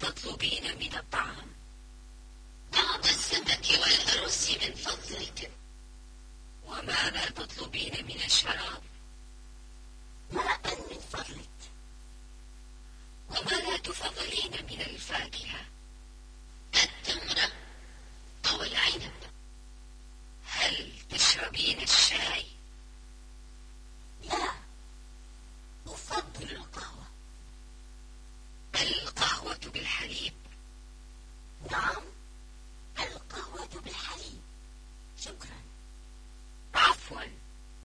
تطلبين من الطعام. بعض السمك والأرز من فضلك. وماذا تطلبين من الشراب؟ ماء من فضلك. وماذا تفضلين من الفاكهة؟ التمرة أو العنب. هل تشربين الشاي؟ fun.